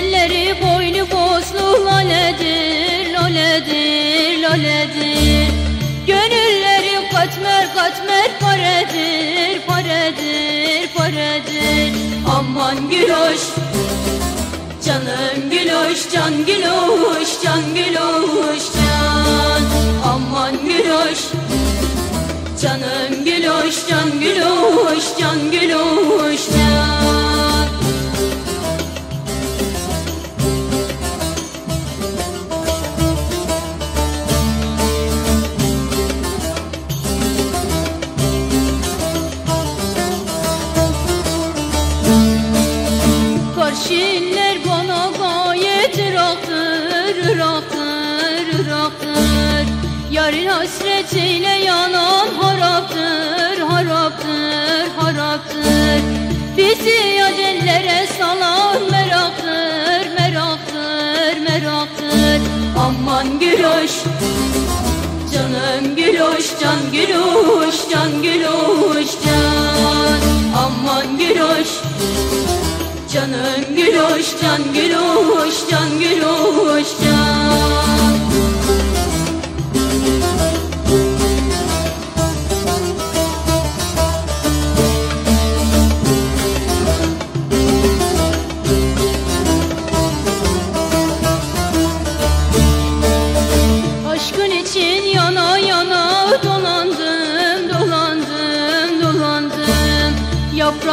Güzelleri boynu bozlu laledir, laledir, laledir. Gönülleri katmer katmer paredir, paredir, paredir. Aman güloş, canım güloş, can güloş, can güloş, can. Aman güloş, Canım güloş, can güloş, can güloş, can ıraktır, ıraktır Yarın hasretiyle yanan haraptır, haraptır, haraptır. Bizi yadellere salan meraktır, meraktır, meraktır. Aman güloş, canım güloş, can güloş, can güloş, can. Aman güloş Canım güloş, can güloş,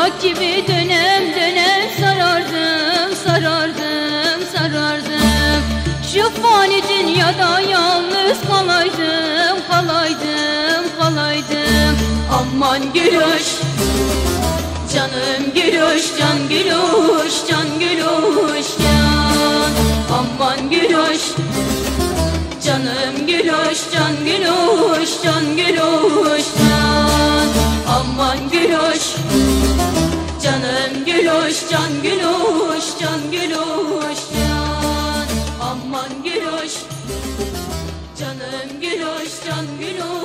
Yaprak gibi dönem dönem sarardım, sarardım, sarardım. Şu fani dünyada yalnız kalaydım, kalaydım, kalaydım. Aman gülüş, canım gülüş, can gülüş, can gülüş, can. Aman gülüş Canım gülüş, can gülüş, can gülüş kıştan gün olur.